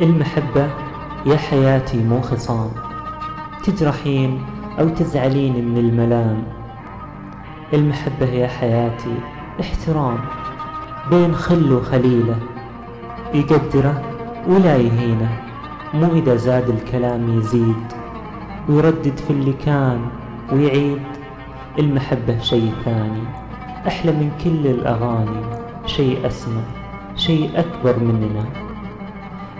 المحبة يا حياتي مو خصام. تجرحين أو تزعلين من الملام. المحبة يا حياتي احترام بين خل وخليلة. يقدره ولا يهينه مو إذا زاد الكلام يزيد. ويردد في اللي كان ويعيد. المحبة شي ثاني أحلى من كل الأغاني. شي أسمى شي أكبر مننا.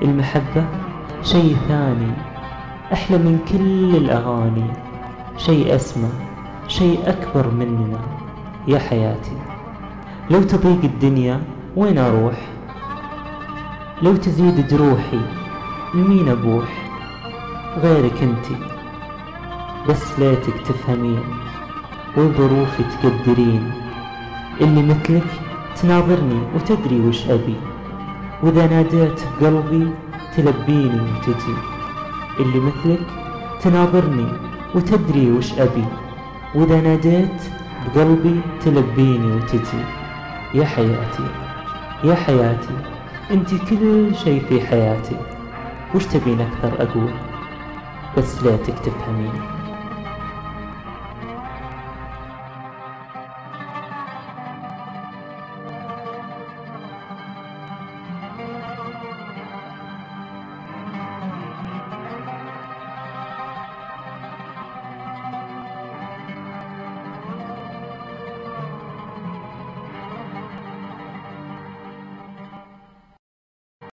المحبة شي ثاني أحلى من كل الأغاني. شي أسمى شي أكبر مننا. يا حياتي لو تضيق الدنيا وين أروح؟ لو تزيد جروحي لمين أبوح؟ غيرك انتي بس ليتك تفهمين وظروفي تقدرين. اللي مثلك تناظرني وتدري وش أبي. وإذا ناديت بقلبي تلبيني وتجي اللي مثلك تناظرني وتدري وش أبي. وإذا ناديت بقلبي تلبيني وتجي يا حياتي يا حياتي أنت كل شي في حياتي. وش تبين أكثر أقول بس ليتك تفهمين